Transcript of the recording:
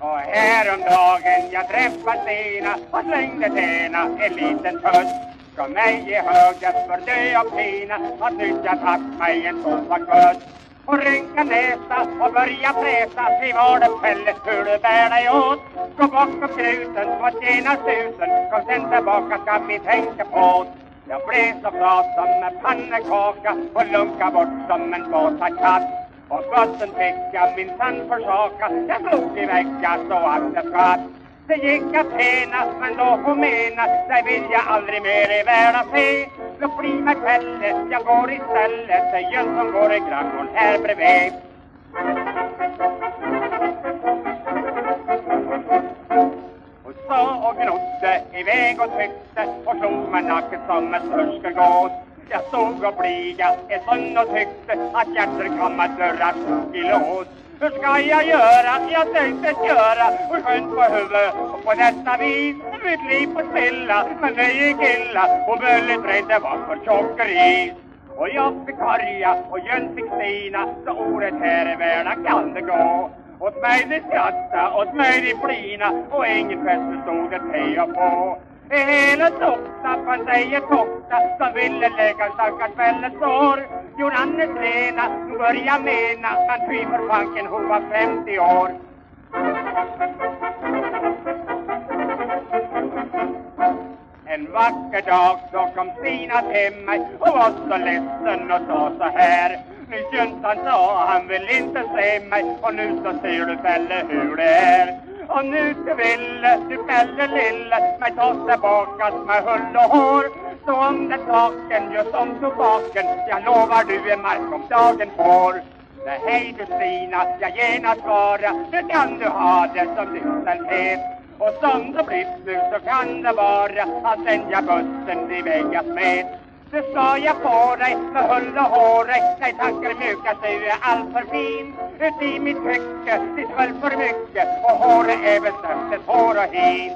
Och häromdagen jag träffade Stina och slängde tena en liten puss Ska mig i högen för dö av pina har nytt jag tagit mig en tobaksbuss. Och rynka näsa och börja fräsa Se var det Pelle hur du bär dig åt. Gå bakom knuten och tjäna tusen Kom sen tillbaka ska vi tänka på jag blev så bra som en pannekaka och lunka bort som en våtad katt. Och skotten fick jag minsann försaka. Jag slog i väggar så att det spratt. Det gick att tjäna, men då hon mena Dig vill jag aldrig mer i världen se. Låt bli mig, Pelle, jag går istället till Jönsson går i granngården här bredvid. Iväg och tyckte och slog mig nacken som en tröskelgås. Jag stod och bliga en stund och tyckte att hjärtat kom att dörra stod i lås. Hur ska jag göra? Jag tänkte göra och skönt på huvudet. Och på detta vis mitt liv på spilla men det gick illa. Och bullet det var för tjockeri och jag fick karja och Jöns fick Stina. Så ordet här i världen kan det gå åt mig de skratta, åt mig de flina och ingen fest förstod ett hej och på Hela socknappan säger Tofta som ville lägga stackars Pelles sår. Johannes Lena börja mena han fy för fanken hon var 50 år. En vacker dag så kom Stina till mig och var så ledsen och sa så här nu Jönsson sa han vill inte se mig. Och nu så ser du Pelle hur det är. Och nu du ville, du Pelle lille mig ta tillbaka med hull och hår. Så om det saken just om tobaken Jag lovar du en mark om dagen får. Nej, hej du Stina, jag genast svara. Nu kan du ha det som lystenhet? Och som det blivit nu så kan det vara Att sänja jag bussen väggas med det ska jag få dig med hull och hår Nej, tankar mjukas, du är allt för fin. Ut i mitt tycke, ditt höll för mycket. Och håret är väl ett hår och hin